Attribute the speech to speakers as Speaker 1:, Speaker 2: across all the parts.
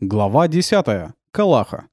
Speaker 1: Глава 10. Калаха.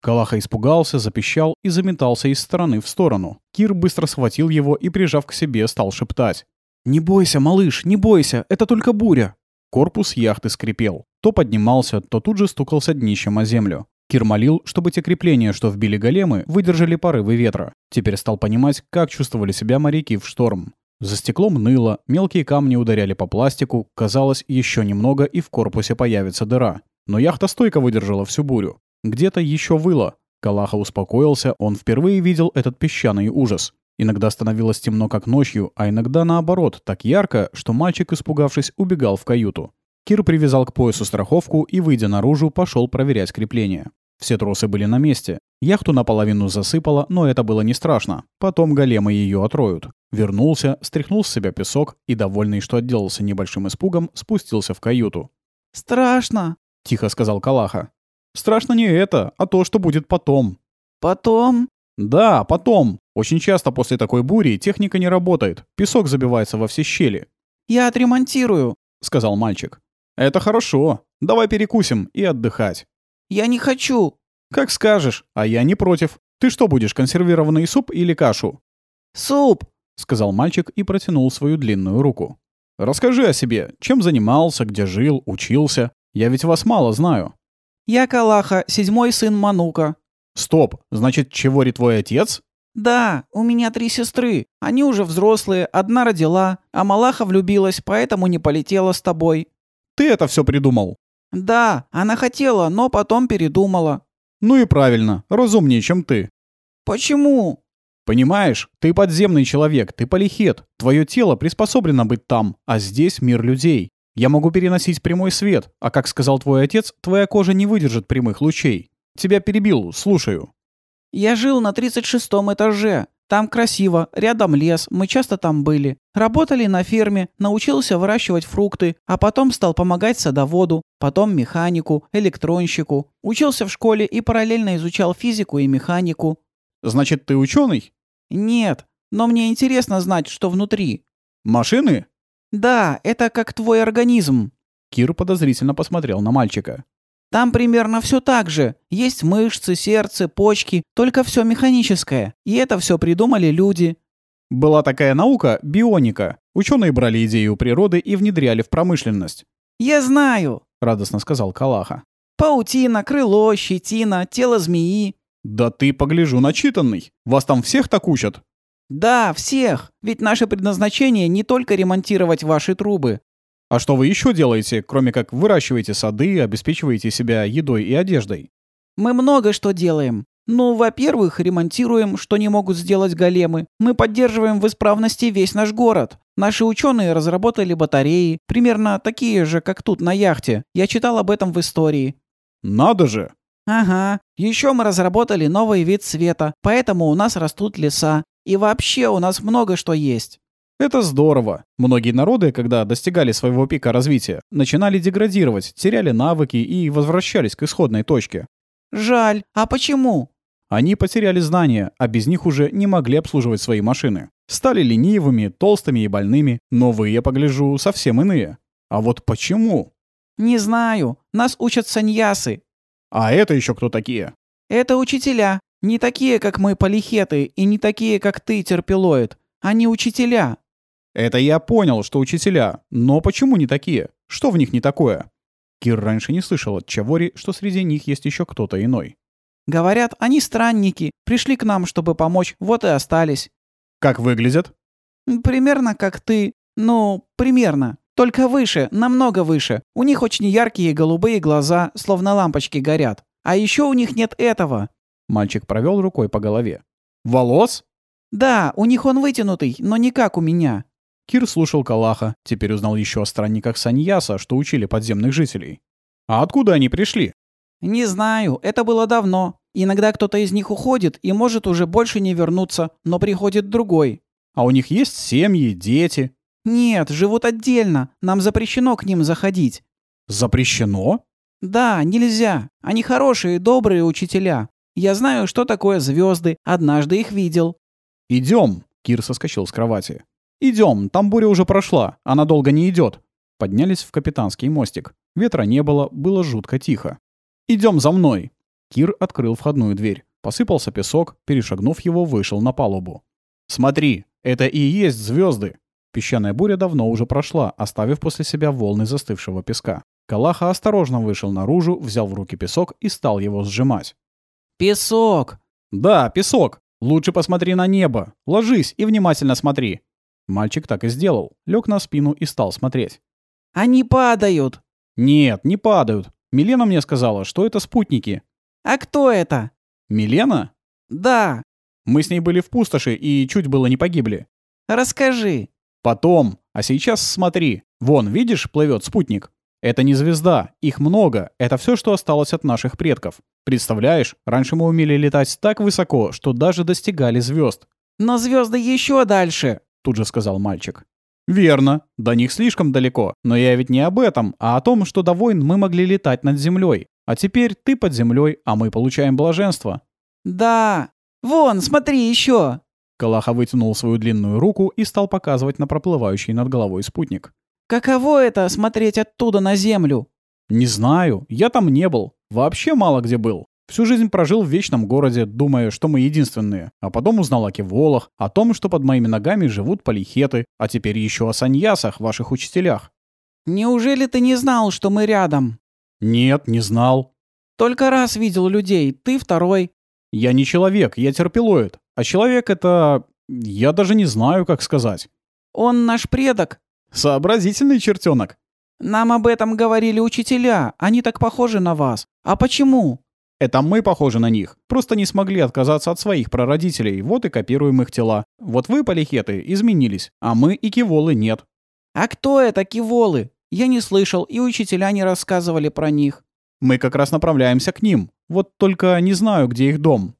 Speaker 1: Калаха испугался, запищал и заметался из стороны в сторону. Кир быстро схватил его и, прижав к себе, стал шептать. «Не бойся, малыш, не бойся, это только буря!» Корпус яхты скрипел. То поднимался, то тут же стукался днищем о землю. Кир молил, чтобы те крепления, что вбили големы, выдержали порывы ветра. Теперь стал понимать, как чувствовали себя моряки в шторм. За стеклом ныло, мелкие камни ударяли по пластику, казалось, еще немного и в корпусе появится дыра. Но яхта стойко выдержала всю бурю. Где-то еще выло. Калаха успокоился, он впервые видел этот песчаный ужас. Иногда становилось темно, как ночью, а иногда наоборот, так ярко, что мальчик, испугавшись, убегал в каюту. Кир привязал к поясу страховку и, выйдя наружу, пошел проверять крепление. Все тросы были на месте. Яхту наполовину засыпало, но это было не страшно. Потом големы ее отроют. Вернулся, стряхнул с себя песок и, довольный, что отделался небольшим испугом, спустился в каюту.
Speaker 2: «Страшно», —
Speaker 1: тихо сказал Калаха. «Страшно не это, а то, что будет потом».
Speaker 2: «Потом?»
Speaker 1: «Да, потом. Очень часто после такой бури техника не работает. Песок забивается во все щели».
Speaker 2: «Я отремонтирую», —
Speaker 1: сказал мальчик. «Это хорошо. Давай перекусим и отдыхать».
Speaker 2: «Я не хочу».
Speaker 1: «Как скажешь, а я не против. Ты что будешь, консервированный суп или кашу?»
Speaker 2: «Суп», —
Speaker 1: сказал мальчик и протянул свою длинную руку. «Расскажи о себе. Чем занимался, где жил, учился? Я ведь вас мало знаю».
Speaker 2: «Я Калаха, седьмой сын Манука».
Speaker 1: «Стоп. Значит, Чевори твой отец?»
Speaker 2: «Да, у меня три сестры. Они уже взрослые, одна родила, а Малаха влюбилась, поэтому не полетела с тобой».
Speaker 1: «Ты это все придумал?»
Speaker 2: «Да, она хотела, но потом передумала».
Speaker 1: «Ну и правильно. Разумнее, чем ты».
Speaker 2: «Почему?»
Speaker 1: Понимаешь, ты подземный человек, ты полихет. Твое тело приспособлено быть там, а здесь мир людей. Я могу переносить прямой свет, а как сказал твой отец, твоя кожа не выдержит прямых лучей. Тебя перебил, слушаю.
Speaker 2: Я жил на 36 этаже. Там красиво, рядом лес, мы часто там были. Работали на ферме, научился выращивать фрукты, а потом стал помогать садоводу, потом механику, электронщику. Учился в школе и параллельно изучал физику и механику.
Speaker 1: Значит, ты ученый?
Speaker 2: «Нет, но мне интересно знать, что внутри».
Speaker 1: «Машины?»
Speaker 2: «Да, это как твой организм».
Speaker 1: Кир подозрительно посмотрел на мальчика.
Speaker 2: «Там примерно все так же. Есть мышцы, сердце, почки, только все механическое. И это все придумали люди».
Speaker 1: Была такая наука — бионика. Ученые брали идею природы и внедряли в промышленность.
Speaker 2: «Я знаю», —
Speaker 1: радостно сказал Калаха.
Speaker 2: «Паутина, крыло, щетина, тело змеи.
Speaker 1: «Да ты, погляжу, начитанный. Вас там всех так учат?»
Speaker 2: «Да, всех. Ведь наше предназначение не только ремонтировать ваши трубы».
Speaker 1: «А что вы еще делаете, кроме как выращиваете сады, обеспечиваете себя едой и одеждой?»
Speaker 2: «Мы много что делаем. Ну, во-первых, ремонтируем, что не могут сделать големы. Мы поддерживаем в исправности весь наш город. Наши ученые разработали батареи, примерно такие же, как тут на яхте. Я читал об этом в истории».
Speaker 1: «Надо же!
Speaker 2: Ага. Еще мы разработали новый вид света, поэтому у нас растут леса. И вообще у нас много что есть.
Speaker 1: Это здорово. Многие народы, когда достигали своего пика развития, начинали деградировать, теряли навыки и возвращались к исходной точке.
Speaker 2: Жаль. А почему?
Speaker 1: Они потеряли знания, а без них уже не могли обслуживать свои машины. Стали ленивыми, толстыми и больными, но вы, я погляжу, совсем иные. А вот почему?
Speaker 2: Не знаю. Нас учат саньясы,
Speaker 1: а это еще кто такие?
Speaker 2: Это учителя. Не такие, как мы, полихеты, и не такие, как ты, терпилоид. Они учителя.
Speaker 1: Это я понял, что учителя. Но почему не такие? Что в них не такое? Кир раньше не слышал от Чавори, что среди них есть еще кто-то иной.
Speaker 2: Говорят, они странники. Пришли к нам, чтобы помочь, вот и остались.
Speaker 1: Как выглядят?
Speaker 2: Примерно как ты. Ну, примерно. Только выше, намного выше. У них очень яркие голубые глаза, словно лампочки горят. А еще у них нет этого».
Speaker 1: Мальчик провел рукой по голове. «Волос?»
Speaker 2: «Да, у них он вытянутый, но не как у меня».
Speaker 1: Кир слушал Калаха, теперь узнал еще о странниках Саньяса, что учили подземных жителей. «А откуда они пришли?»
Speaker 2: «Не знаю, это было давно. Иногда кто-то из них уходит и может уже больше не вернуться, но приходит другой».
Speaker 1: «А у них есть семьи, дети?»
Speaker 2: «Нет, живут отдельно. Нам запрещено к ним заходить».
Speaker 1: «Запрещено?»
Speaker 2: «Да, нельзя. Они хорошие, добрые учителя. Я знаю, что такое звезды. Однажды их видел».
Speaker 1: «Идем!» — Кир соскочил с кровати. «Идем, там буря уже прошла. Она долго не идет». Поднялись в капитанский мостик. Ветра не было, было жутко тихо. Идем за мной!» Кир открыл входную дверь. Посыпался песок, перешагнув его, вышел на палубу. «Смотри, это и есть звезды. Песчаная буря давно уже прошла, оставив после себя волны застывшего песка. Калаха осторожно вышел наружу, взял в руки песок и стал его сжимать.
Speaker 2: «Песок!»
Speaker 1: «Да, песок! Лучше посмотри на небо! Ложись и внимательно смотри!» Мальчик так и сделал. Лег на спину и стал смотреть.
Speaker 2: «Они падают!»
Speaker 1: «Нет, не падают. Милена мне сказала, что это спутники».
Speaker 2: «А кто это?»
Speaker 1: «Милена?»
Speaker 2: «Да».
Speaker 1: Мы с ней были в пустоши и чуть было не погибли.
Speaker 2: «Расскажи».
Speaker 1: «Потом. А сейчас смотри. Вон, видишь, плывет спутник. Это не звезда, их много, это все, что осталось от наших предков. Представляешь, раньше мы умели летать так высоко, что даже достигали звезд.
Speaker 2: «Но звезды еще дальше», —
Speaker 1: тут же сказал мальчик. «Верно. До них слишком далеко. Но я ведь не об этом, а о том, что до войн мы могли летать над землей. А теперь ты под землей, а мы получаем блаженство».
Speaker 2: «Да. Вон, смотри еще!»
Speaker 1: Калаха вытянул свою длинную руку и стал показывать на проплывающий над головой спутник.
Speaker 2: «Каково это — смотреть оттуда на землю?»
Speaker 1: «Не знаю. Я там не был. Вообще мало где был. Всю жизнь прожил в вечном городе, думая, что мы единственные. А потом узнал о киволах, о том, что под моими ногами живут полихеты, а теперь еще о саньясах, ваших учителях.
Speaker 2: «Неужели ты не знал, что мы рядом?»
Speaker 1: «Нет, не знал».
Speaker 2: «Только раз видел людей, ты второй».
Speaker 1: «Я не человек, я терпилоид. А человек — это... я даже не знаю, как сказать».
Speaker 2: «Он наш предок».
Speaker 1: «Сообразительный чертенок».
Speaker 2: «Нам об этом говорили учителя. Они так похожи на вас. А почему?»
Speaker 1: Это мы похожи на них. Просто не смогли отказаться от своих прародителей, вот и копируем их тела. Вот вы, полихеты, изменились, а мы и киволы нет.
Speaker 2: А кто это киволы? Я не слышал, и учителя не рассказывали про них.
Speaker 1: Мы как раз направляемся к ним. Вот только не знаю, где их дом.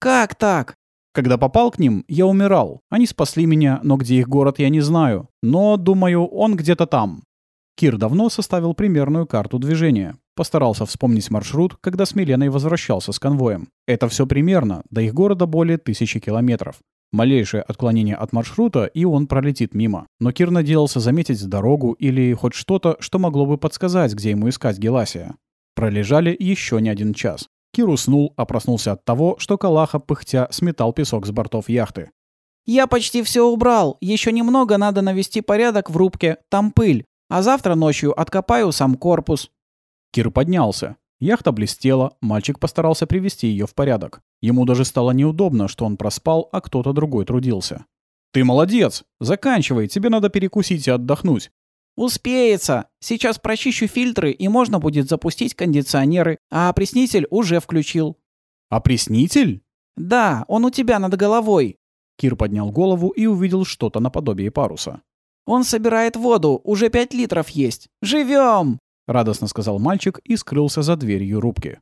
Speaker 2: Как так?
Speaker 1: Когда попал к ним, я умирал. Они спасли меня, но где их город, я не знаю. Но, думаю, он где-то там. Кир давно составил примерную карту движения. Постарался вспомнить маршрут, когда с Миленой возвращался с конвоем. Это все примерно, до их города более тысячи километров. Малейшее отклонение от маршрута, и он пролетит мимо. Но Кир надеялся заметить дорогу или хоть что-то, что могло бы подсказать, где ему искать Геласия. Пролежали еще не один час. Кир уснул, а проснулся от того, что Калаха, пыхтя, сметал песок с бортов яхты.
Speaker 2: «Я почти все убрал. Еще немного надо навести порядок в рубке. Там пыль. А завтра ночью откопаю сам корпус».
Speaker 1: Кир поднялся. Яхта блестела, мальчик постарался привести ее в порядок. Ему даже стало неудобно, что он проспал, а кто-то другой трудился. «Ты молодец! Заканчивай, тебе надо перекусить и отдохнуть».
Speaker 2: «Успеется! Сейчас прочищу фильтры, и можно будет запустить кондиционеры, а опреснитель уже включил».
Speaker 1: «Опреснитель?»
Speaker 2: «Да, он у тебя над головой».
Speaker 1: Кир поднял голову и увидел что-то наподобие паруса.
Speaker 2: «Он собирает воду, уже пять литров есть. Живем!»
Speaker 1: — радостно сказал мальчик и скрылся за дверью рубки.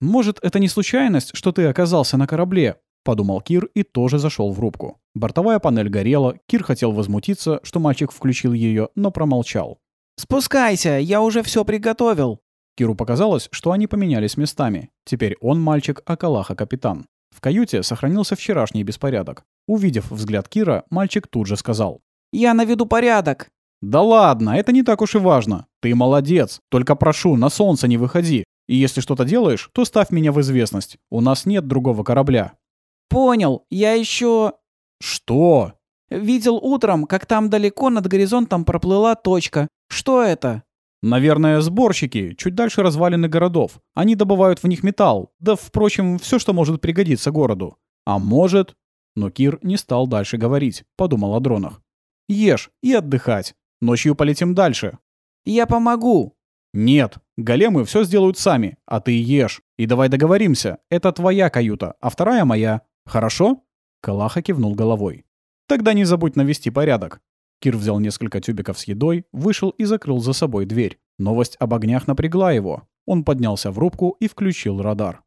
Speaker 1: «Может, это не случайность, что ты оказался на корабле?» — подумал Кир и тоже зашел в рубку. Бортовая панель горела, Кир хотел возмутиться, что мальчик включил ее, но промолчал.
Speaker 2: «Спускайся, я уже все приготовил».
Speaker 1: Киру показалось, что они поменялись местами. Теперь он мальчик, а Калаха капитан. В каюте сохранился вчерашний беспорядок. Увидев взгляд Кира, мальчик тут же сказал.
Speaker 2: «Я наведу порядок».
Speaker 1: «Да ладно, это не так уж и важно. Ты молодец. Только прошу, на солнце не выходи. И если что-то делаешь, то ставь меня в известность. У нас нет другого корабля».
Speaker 2: «Понял. Я еще...»
Speaker 1: «Что?»
Speaker 2: «Видел утром, как там далеко над горизонтом проплыла точка. Что это?»
Speaker 1: «Наверное, сборщики. Чуть дальше развалины городов. Они добывают в них металл. Да, впрочем, все, что может пригодиться городу. А может...» Но Кир не стал дальше говорить. Подумал о дронах. «Ешь и отдыхать. Ночью полетим дальше».
Speaker 2: «Я помогу».
Speaker 1: «Нет, големы все сделают сами, а ты ешь. И давай договоримся, это твоя каюта, а вторая моя. Хорошо?» Калаха кивнул головой. «Тогда не забудь навести порядок». Кир взял несколько тюбиков с едой, вышел и закрыл за собой дверь. Новость об огнях напрягла его. Он поднялся в рубку и включил радар.